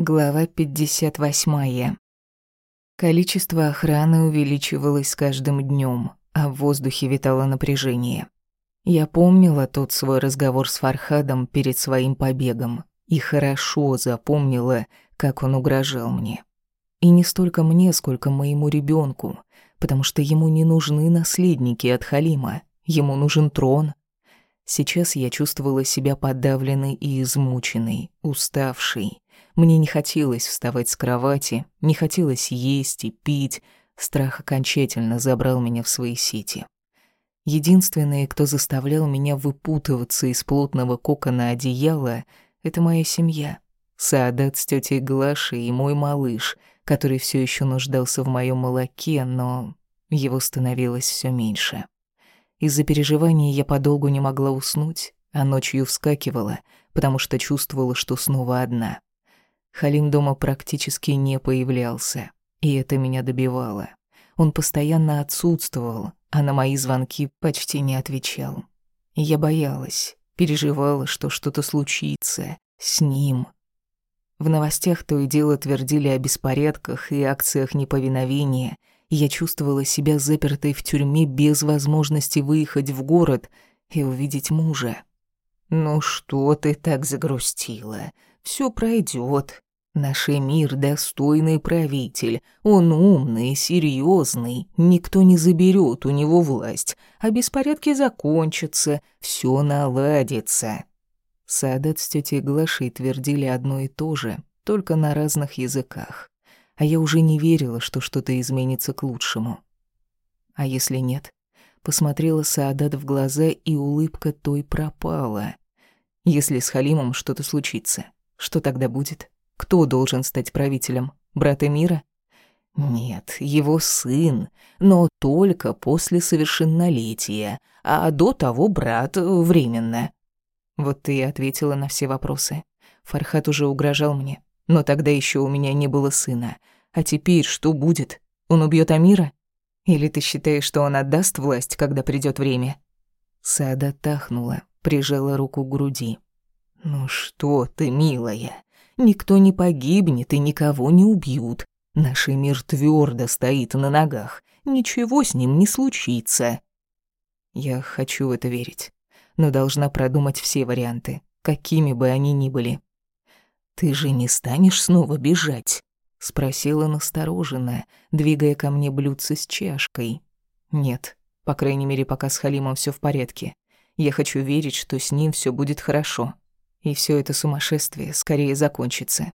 Глава 58. Количество охраны увеличивалось с каждым днем, а в воздухе витало напряжение. Я помнила тот свой разговор с Фархадом перед своим побегом и хорошо запомнила, как он угрожал мне. И не столько мне, сколько моему ребенку, потому что ему не нужны наследники от Халима, ему нужен трон. Сейчас я чувствовала себя подавленной и измученной, уставшей, мне не хотелось вставать с кровати, не хотелось есть и пить. Страх окончательно забрал меня в свои сети. Единственные, кто заставлял меня выпутываться из плотного кокона одеяла, это моя семья. Саадат с тетей Глашей и мой малыш, который все еще нуждался в моем молоке, но его становилось все меньше. Из-за переживаний я подолгу не могла уснуть, а ночью вскакивала, потому что чувствовала, что снова одна. Халим дома практически не появлялся, и это меня добивало. Он постоянно отсутствовал, а на мои звонки почти не отвечал. Я боялась, переживала, что что-то случится с ним. В новостях то и дело твердили о беспорядках и акциях неповиновения, и я чувствовала себя запертой в тюрьме без возможности выехать в город и увидеть мужа. «Ну что ты так загрустила? Все пройдет. Наш мир достойный правитель. Он умный, серьезный. Никто не заберет у него власть, а беспорядки закончатся, все наладится. Садат с тетей Глашей твердили одно и то же, только на разных языках. А я уже не верила, что что-то изменится к лучшему. А если нет? Посмотрела Саадат в глаза, и улыбка той пропала. Если с Халимом что-то случится, что тогда будет? Кто должен стать правителем? Брат Эмира? Нет, его сын, но только после совершеннолетия, а до того брат временно. Вот ты и ответила на все вопросы. Фархат уже угрожал мне, но тогда еще у меня не было сына. А теперь что будет? Он убьет Амира? Или ты считаешь, что он отдаст власть, когда придет время? Сада тахнула, прижала руку к груди. «Ну что ты, милая, Никто не погибнет и никого не убьют. Наш мир твердо стоит на ногах. Ничего с ним не случится. Я хочу в это верить, но должна продумать все варианты, какими бы они ни были. Ты же не станешь снова бежать? спросила настороженно, двигая ко мне блюдце с чашкой. Нет, по крайней мере, пока с Халимом все в порядке. Я хочу верить, что с ним все будет хорошо и все это сумасшествие скорее закончится.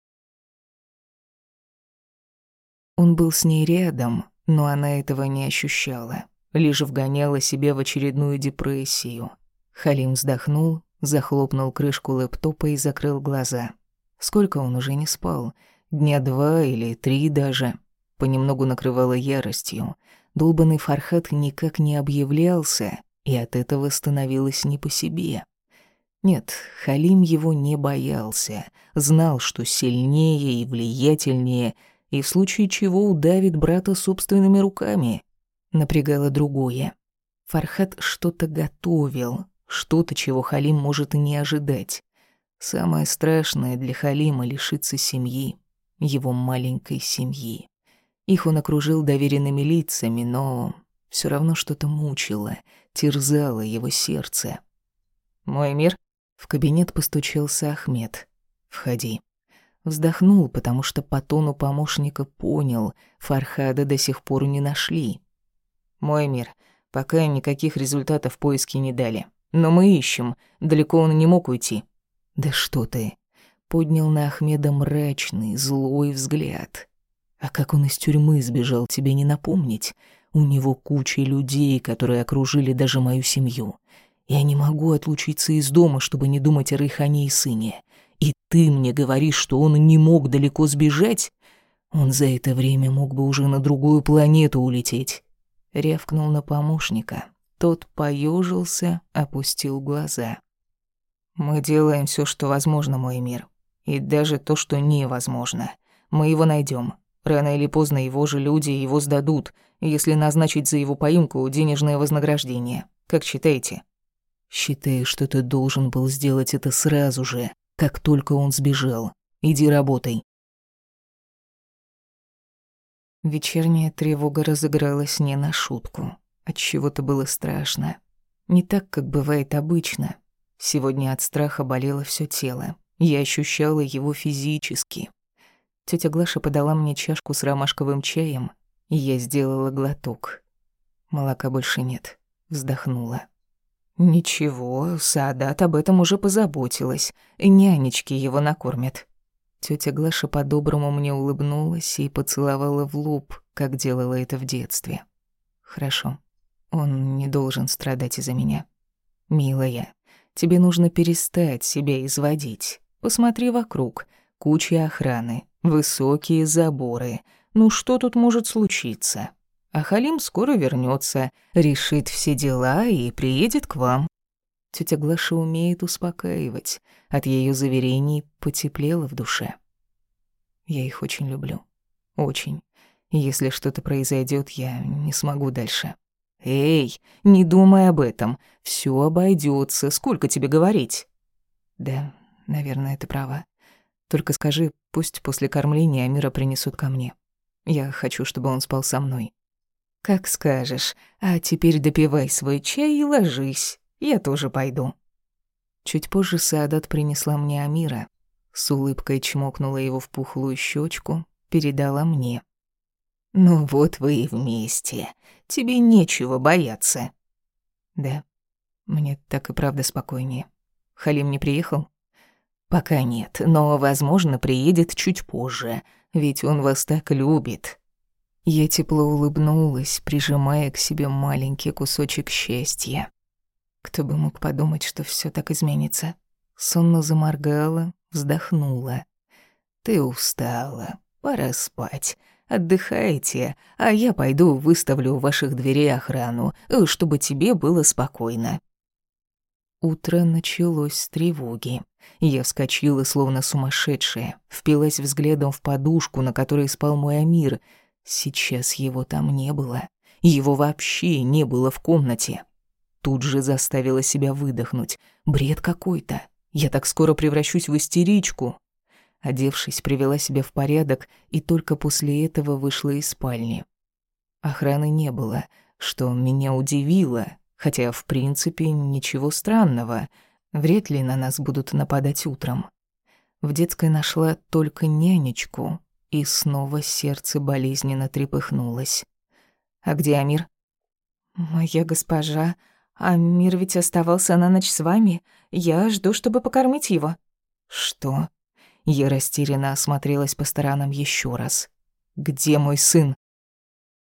Он был с ней рядом, но она этого не ощущала, лишь вгоняла себя в очередную депрессию. Халим вздохнул, захлопнул крышку лэптопа и закрыл глаза. Сколько он уже не спал? Дня два или три даже. Понемногу накрывало яростью. Долбанный Фархат никак не объявлялся, и от этого становилось не по себе. Нет, Халим его не боялся, знал, что сильнее и влиятельнее, и в случае чего удавит брата собственными руками. Напрягало другое. Фархат что-то готовил, что-то, чего Халим может и не ожидать. Самое страшное для Халима — лишиться семьи, его маленькой семьи. Их он окружил доверенными лицами, но все равно что-то мучило, терзало его сердце. «Мой мир?» В кабинет постучался Ахмед. «Входи». Вздохнул, потому что по тону помощника понял, Фархада до сих пор не нашли. «Мой мир, пока никаких результатов поиски не дали. Но мы ищем, далеко он не мог уйти». «Да что ты!» Поднял на Ахмеда мрачный, злой взгляд. «А как он из тюрьмы сбежал, тебе не напомнить? У него куча людей, которые окружили даже мою семью. Я не могу отлучиться из дома, чтобы не думать о Рейхане и сыне. И ты мне говоришь, что он не мог далеко сбежать? Он за это время мог бы уже на другую планету улететь. Рявкнул на помощника. Тот поежился, опустил глаза. Мы делаем все, что возможно, мой мир. И даже то, что невозможно. Мы его найдем. Рано или поздно его же люди его сдадут, если назначить за его поимку денежное вознаграждение. Как считаете? Считаю, что ты должен был сделать это сразу же, как только он сбежал. Иди работай. Вечерняя тревога разыгралась не на шутку. От чего-то было страшно. Не так, как бывает обычно. Сегодня от страха болело все тело. Я ощущала его физически. Тетя Глаша подала мне чашку с ромашковым чаем, и я сделала глоток. Молока больше нет. Вздохнула. Ничего, Саадат об этом уже позаботилась. Нянечки его накормят. Тетя Глаша по-доброму мне улыбнулась и поцеловала в лоб, как делала это в детстве. Хорошо. Он не должен страдать из-за меня. Милая, тебе нужно перестать себя изводить. Посмотри вокруг. Куча охраны, высокие заборы. Ну что тут может случиться? А Халим скоро вернется, решит все дела и приедет к вам. Тетя Глаша умеет успокаивать. От ее заверений потеплело в душе. Я их очень люблю. Очень. Если что-то произойдет, я не смогу дальше. Эй, не думай об этом. Все обойдется. Сколько тебе говорить? Да, наверное, ты права. Только скажи, пусть после кормления Амира принесут ко мне. Я хочу, чтобы он спал со мной. Как скажешь. А теперь допивай свой чай и ложись. Я тоже пойду. Чуть позже Саадат принесла мне Амира. С улыбкой чмокнула его в пухлую щечку, передала мне. «Ну вот вы и вместе. Тебе нечего бояться». «Да, мне так и правда спокойнее. Халим не приехал?» «Пока нет, но, возможно, приедет чуть позже, ведь он вас так любит». Я тепло улыбнулась, прижимая к себе маленький кусочек счастья. Кто бы мог подумать, что все так изменится. Сонно заморгала, вздохнула. «Ты устала, пора спать. Отдыхайте, а я пойду выставлю у ваших дверей охрану, чтобы тебе было спокойно». Утро началось с тревоги. Я вскочила, словно сумасшедшая, впилась взглядом в подушку, на которой спал мой Амир. Сейчас его там не было. Его вообще не было в комнате. Тут же заставила себя выдохнуть. Бред какой-то. Я так скоро превращусь в истеричку. Одевшись, привела себя в порядок и только после этого вышла из спальни. Охраны не было, что меня удивило, хотя, в принципе, ничего странного. Вряд ли на нас будут нападать утром. В детской нашла только нянечку, и снова сердце болезненно трепыхнулось. «А где Амир?» «Моя госпожа, Амир ведь оставался на ночь с вами. Я жду, чтобы покормить его». «Что?» Я растерянно осмотрелась по сторонам еще раз. «Где мой сын?»